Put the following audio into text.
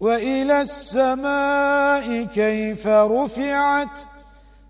وإلى السماء كيف رفعت